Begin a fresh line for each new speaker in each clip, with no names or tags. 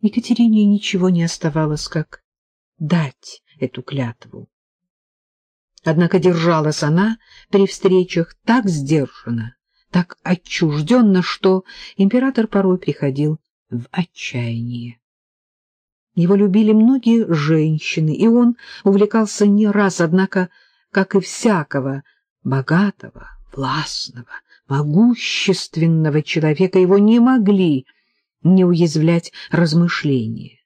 Екатерине ничего не оставалось, как дать эту клятву. Однако держалась она при встречах так сдержанно, так отчужденно, что император порой приходил в отчаяние. Его любили многие женщины, и он увлекался не раз, однако, как и всякого богатого, властного, могущественного человека, его не могли не уязвлять размышления.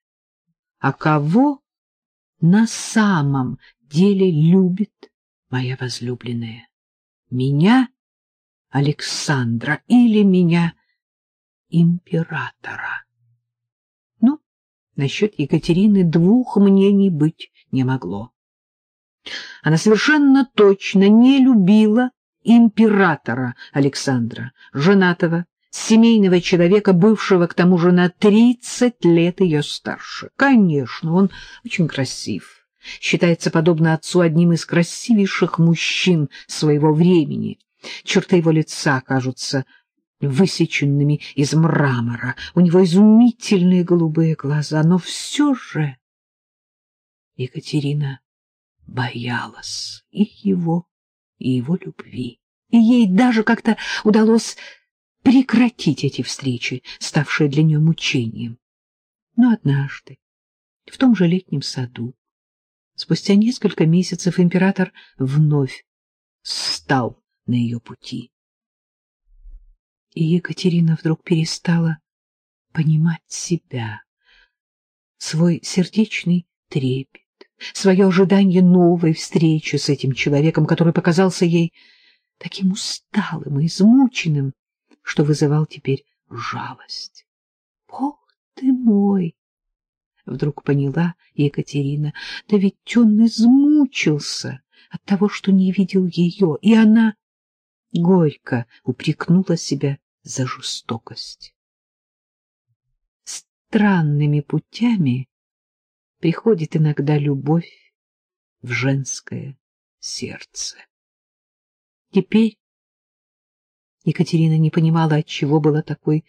А кого на самом деле любит моя возлюбленная? Меня, Александра, или меня, императора? Ну, насчет Екатерины двух мнений быть не могло. Она совершенно точно не любила императора Александра, женатого, семейного человека, бывшего к тому же на тридцать лет ее старше. Конечно, он очень красив, считается, подобно отцу, одним из красивейших мужчин своего времени. Черты его лица кажутся высеченными из мрамора, у него изумительные голубые глаза, но все же Екатерина боялась и его, и его любви. И ей даже как-то удалось прекратить эти встречи, ставшие для нее мучением. Но однажды, в том же летнем саду, спустя несколько месяцев император вновь стал на ее пути. И Екатерина вдруг перестала понимать себя, свой сердечный трепет, свое ожидание новой встречи с этим человеком, который показался ей таким усталым и измученным, что вызывал теперь жалость. «Бог ты мой!» — вдруг поняла Екатерина. «Да ведь он измучился от того, что не видел ее, и она горько упрекнула себя за жестокость. Странными путями приходит иногда любовь в женское сердце. Теперь Екатерина не понимала, отчего была такой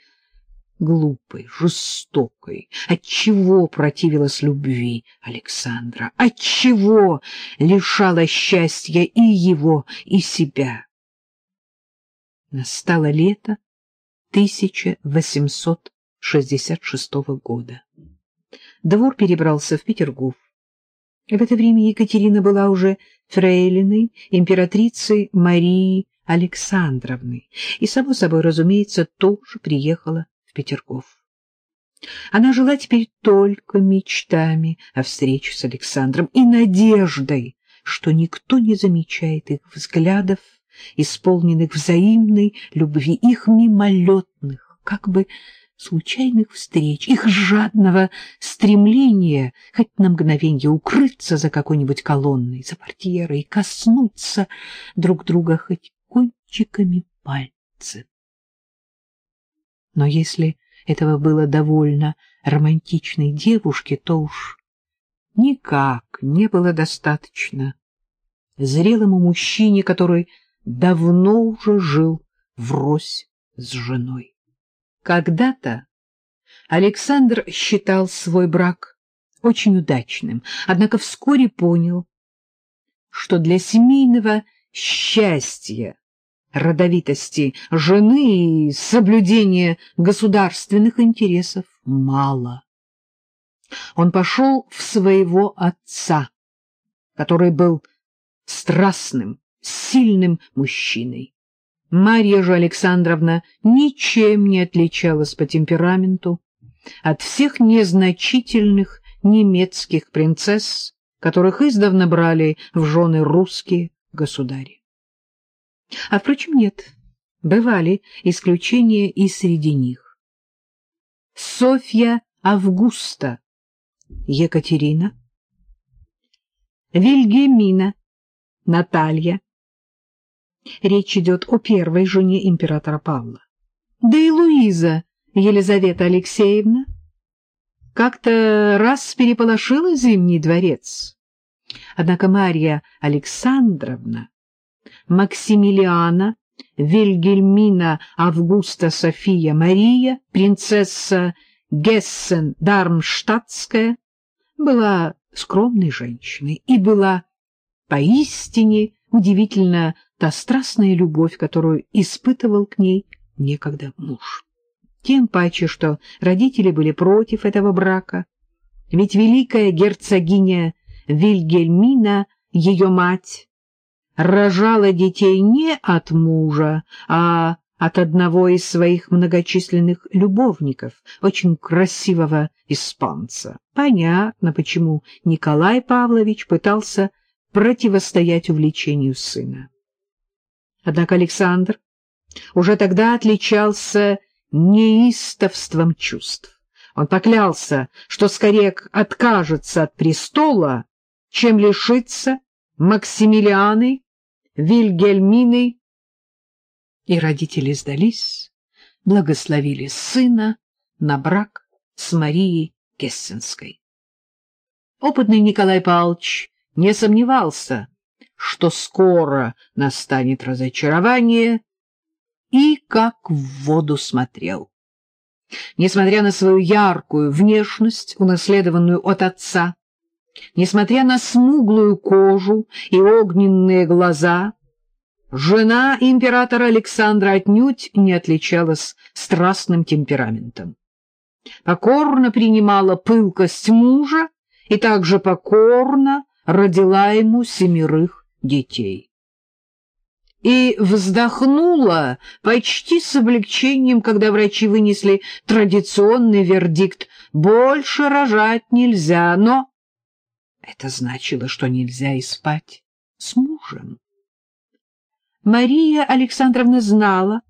глупой, жестокой, отчего противилась любви Александра, отчего лишала счастья и его, и себя. Настало лето 1866 года. Двор перебрался в Петергоф. В это время Екатерина была уже фрейлиной императрицы Марии Александровны и, само собой, разумеется, тоже приехала в Петергоф. Она жила теперь только мечтами о встрече с Александром и надеждой, что никто не замечает их взглядов, исполненных взаимной любви, их мимолетных, как бы случайных встреч, их жадного стремления хоть на мгновенье укрыться за какой-нибудь колонной, за портьерой коснуться друг друга хоть кончиками пальцев. Но если этого было довольно романтичной девушке, то уж никак не было достаточно зрелому мужчине, который давно уже жил врозь с женой. Когда-то Александр считал свой брак очень удачным, однако вскоре понял, что для семейного счастья, родовитости жены и соблюдения государственных интересов мало. Он пошел в своего отца, который был страстным, сильным мужчиной. Марья же Александровна ничем не отличалась по темпераменту от всех незначительных немецких принцесс, которых издавна брали в жены русские государи. А, впрочем, нет, бывали исключения и среди них. Софья Августа, Екатерина, Вильгельмина, Наталья, Речь идет о первой жене императора Павла. Да и Луиза Елизавета Алексеевна как-то раз переполошила Зимний дворец. Однако Марья Александровна, Максимилиана, Вильгельмина Августа София Мария, принцесса Гессен-Дармштадтская была скромной женщиной и была поистине удивительно та страстная любовь, которую испытывал к ней некогда муж. Тем паче, что родители были против этого брака, ведь великая герцогиня Вильгельмина, ее мать, рожала детей не от мужа, а от одного из своих многочисленных любовников, очень красивого испанца. Понятно, почему Николай Павлович пытался противостоять увлечению сына. Однако Александр уже тогда отличался неистовством чувств. Он поклялся, что скорее откажется от престола, чем лишится Максимилианы, Вильгельмины. И родители сдались, благословили сына на брак с Марией Кессенской. Опытный Николай Павлович не сомневался, что скоро настанет разочарование, и как в воду смотрел. Несмотря на свою яркую внешность, унаследованную от отца, несмотря на смуглую кожу и огненные глаза, жена императора Александра отнюдь не отличалась страстным темпераментом. Покорно принимала пылкость мужа и также покорно родила ему семерых детей и вздохнула почти с облегчением, когда врачи вынесли традиционный вердикт «больше рожать нельзя», но это значило, что нельзя и спать с мужем. Мария Александровна знала,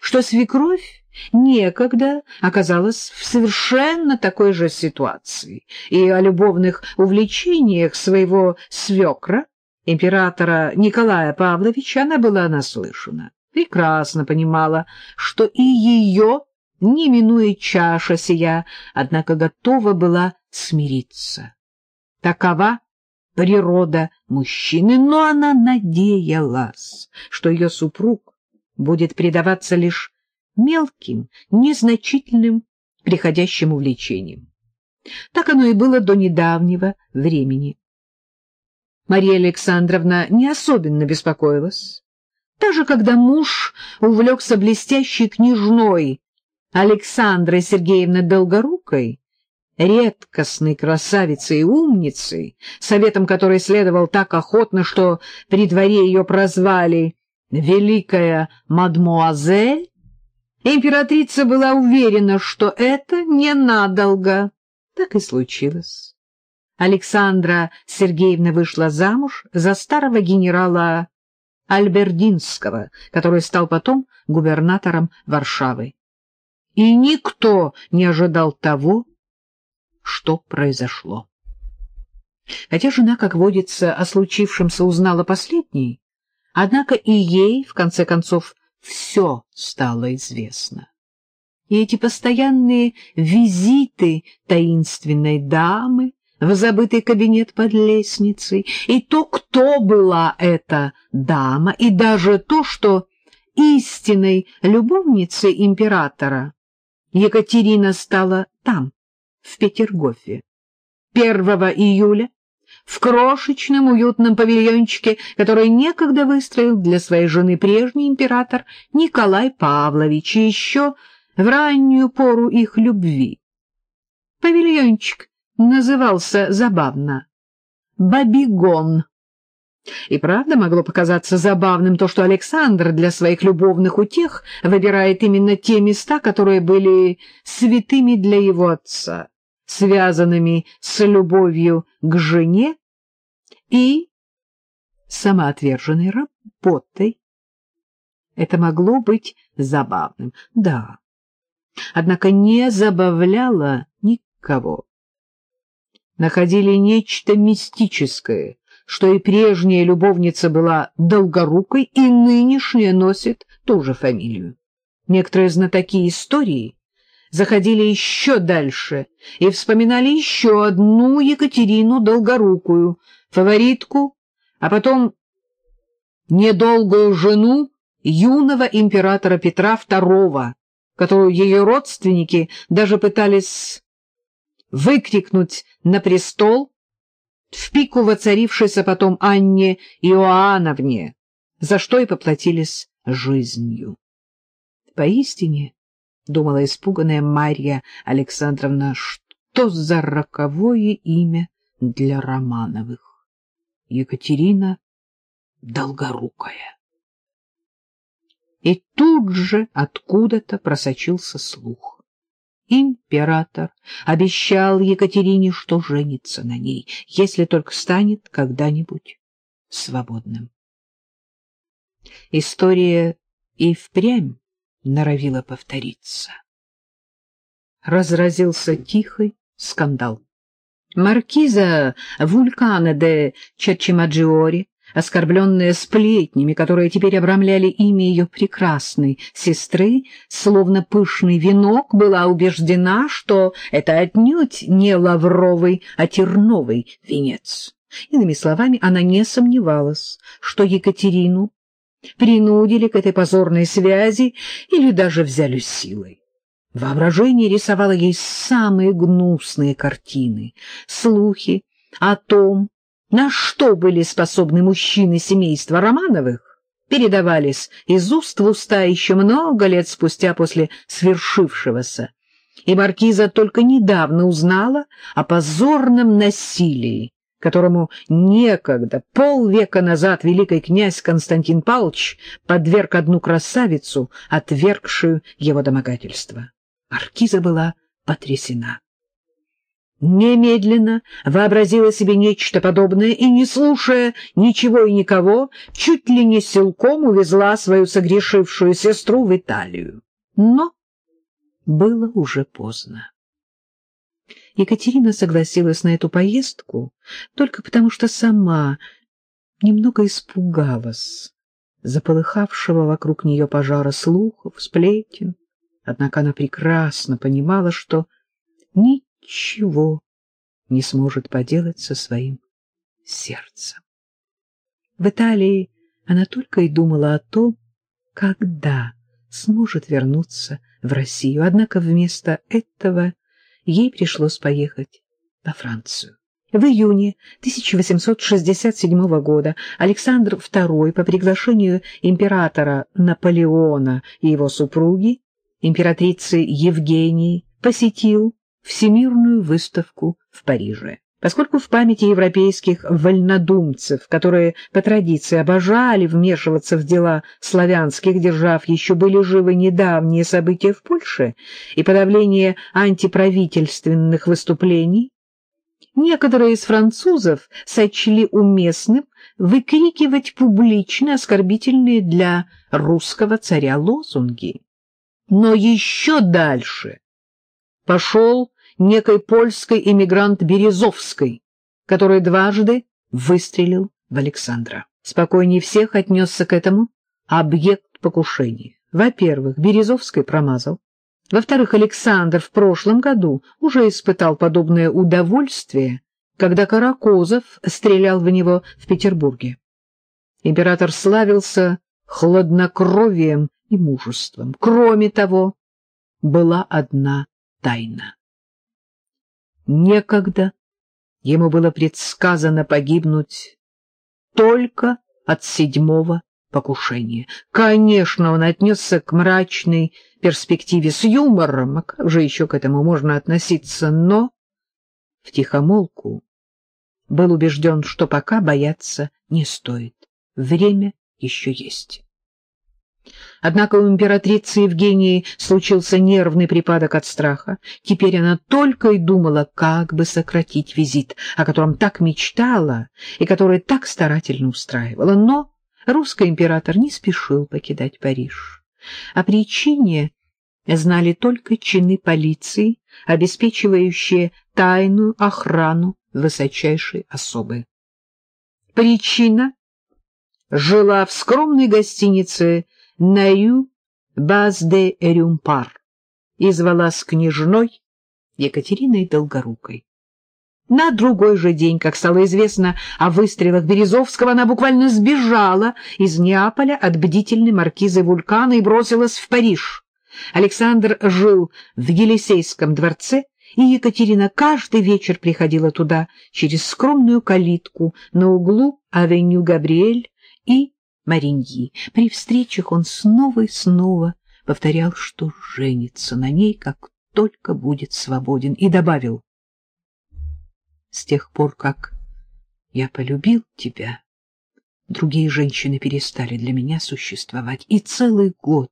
что свекровь некогда оказалась в совершенно такой же ситуации, и о любовных увлечениях своего свекра императора Николая Павловича она была наслышана, прекрасно понимала, что и ее не минует чаша сия, однако готова была смириться. Такова природа мужчины, но она надеялась, что ее супруг будет предаваться лишь мелким, незначительным приходящим увлечениям. Так оно и было до недавнего времени. Мария Александровна не особенно беспокоилась. Даже когда муж увлекся блестящей княжной Александрой Сергеевной Долгорукой, редкостной красавицей и умницей, советом которой следовал так охотно, что при дворе ее прозвали «Великая мадмуазель», императрица была уверена, что это ненадолго. Так и случилось. Александра Сергеевна вышла замуж за старого генерала Альбердинского, который стал потом губернатором Варшавы. И никто не ожидал того, что произошло. Хотя жена, как водится, о случившемся узнала последней, однако и ей, в конце концов, все стало известно. И эти постоянные визиты таинственной дамы, в забытый кабинет под лестницей, и то, кто была эта дама, и даже то, что истинной любовницей императора Екатерина стала там, в Петергофе. 1 июля в крошечном уютном павильончике, который некогда выстроил для своей жены прежний император Николай Павлович, и еще в раннюю пору их любви. Павильончик назывался забавно «Бабигон». И правда могло показаться забавным то, что Александр для своих любовных утех выбирает именно те места, которые были святыми для его отца, связанными с любовью к жене и самоотверженной работой. Это могло быть забавным, да, однако не забавляло никого находили нечто мистическое, что и прежняя любовница была долгорукой, и нынешняя носит ту же фамилию. Некоторые знатоки истории заходили еще дальше и вспоминали еще одну Екатерину Долгорукую, фаворитку, а потом недолгую жену юного императора Петра II, которую ее родственники даже пытались выкрикнуть на престол, в пику воцарившейся потом Анне Иоанновне, за что и поплатились жизнью. Поистине, — думала испуганная Марья Александровна, — что за роковое имя для Романовых? Екатерина Долгорукая. И тут же откуда-то просочился слух. Император обещал Екатерине, что женится на ней, если только станет когда-нибудь свободным. История и впрямь норовила повториться. Разразился тихий скандал. Маркиза Вулькана де Черчимаджиори оскорбленная сплетнями, которые теперь обрамляли имя ее прекрасной сестры, словно пышный венок, была убеждена, что это отнюдь не лавровый, а терновый венец. Иными словами, она не сомневалась, что Екатерину принудили к этой позорной связи или даже взяли силой. Воображение рисовало ей самые гнусные картины, слухи о том, на что были способны мужчины семейства Романовых, передавались из уст в уста еще много лет спустя после свершившегося. И маркиза только недавно узнала о позорном насилии, которому некогда, полвека назад, великий князь Константин Павлович подверг одну красавицу, отвергшую его домогательство. Маркиза была потрясена немедленно вообразила себе нечто подобное и, не слушая ничего и никого, чуть ли не силком увезла свою согрешившую сестру в Италию. Но было уже поздно. Екатерина согласилась на эту поездку только потому, что сама немного испугалась заполыхавшего вокруг нее пожара слухов, сплетен. Однако она прекрасно понимала, что ни ничего не сможет поделать со своим сердцем. В Италии она только и думала о том, когда сможет вернуться в Россию. Однако вместо этого ей пришлось поехать во Францию. В июне 1867 года Александр II по приглашению императора Наполеона и его супруги, императрицы Евгении, посетил Всемирную выставку в Париже. Поскольку в памяти европейских вольнодумцев, которые по традиции обожали вмешиваться в дела славянских держав, еще были живы недавние события в Польше и подавление антиправительственных выступлений, некоторые из французов сочли уместным выкрикивать публично оскорбительные для русского царя лозунги. Но еще дальше пошел некой польской эмигрант Березовской, который дважды выстрелил в Александра. Спокойнее всех отнесся к этому объект покушения. Во-первых, Березовский промазал. Во-вторых, Александр в прошлом году уже испытал подобное удовольствие, когда Каракозов стрелял в него в Петербурге. Император славился хладнокровием и мужеством. Кроме того, была одна тайна. Некогда ему было предсказано погибнуть только от седьмого покушения. Конечно, он отнесся к мрачной перспективе с юмором, а как же еще к этому можно относиться, но втихомолку был убежден, что пока бояться не стоит. Время еще есть. Однако у императрицы Евгении случился нервный припадок от страха. Теперь она только и думала, как бы сократить визит, о котором так мечтала и который так старательно устраивала. Но русский император не спешил покидать Париж. О причине знали только чины полиции, обеспечивающие тайную охрану высочайшей особы. Причина жила в скромной гостинице Наю Баз-де Рюмпар и звалась княжной Екатериной Долгорукой. На другой же день, как стало известно о выстрелах Березовского, она буквально сбежала из Неаполя от бдительной маркизы Вулкана и бросилась в Париж. Александр жил в Елисейском дворце, и Екатерина каждый вечер приходила туда через скромную калитку на углу авеню Габриэль и Мариньи. При встречах он снова и снова повторял, что женится на ней, как только будет свободен, и добавил, «С тех пор, как я полюбил тебя, другие женщины перестали для меня существовать, и целый год,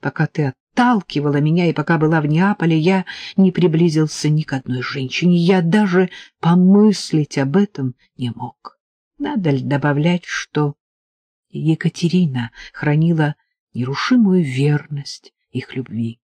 пока ты отталкивала меня и пока была в Неаполе, я не приблизился ни к одной женщине, я даже помыслить об этом не мог. Надо ли добавлять, что Екатерина хранила нерушимую верность их любви.